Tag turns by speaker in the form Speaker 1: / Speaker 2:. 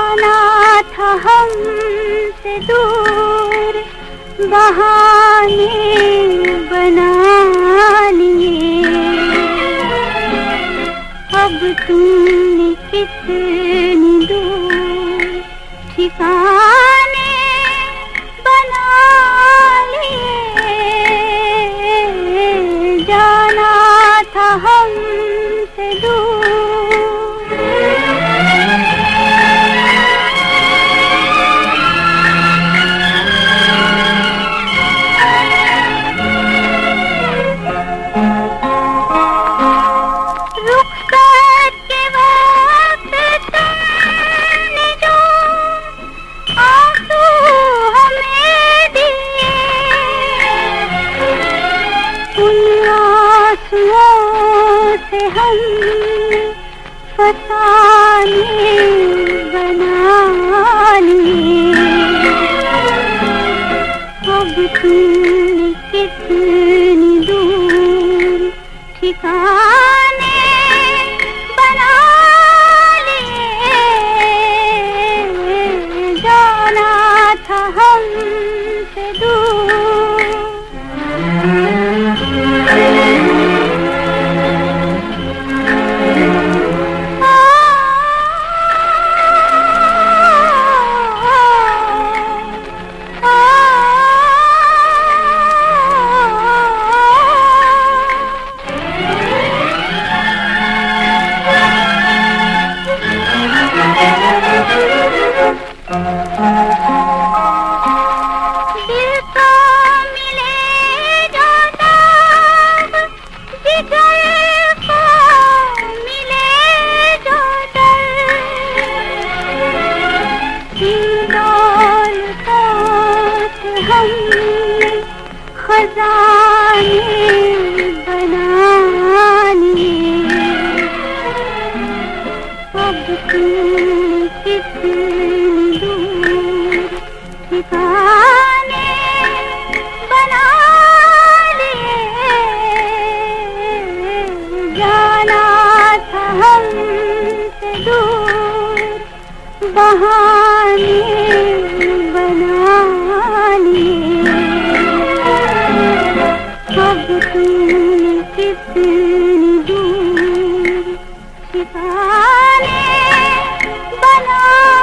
Speaker 1: जाना था हम से दूर बहाने बना लिए। अब तुमने कितनी दूर ठिकान हम फसाने बनाने। अब तुमने कितनी दूर ठिकाने लिए अब तुम कितनी दूर ठिकाने जाना था हमसे दूर बहाने बना लिए। अब बना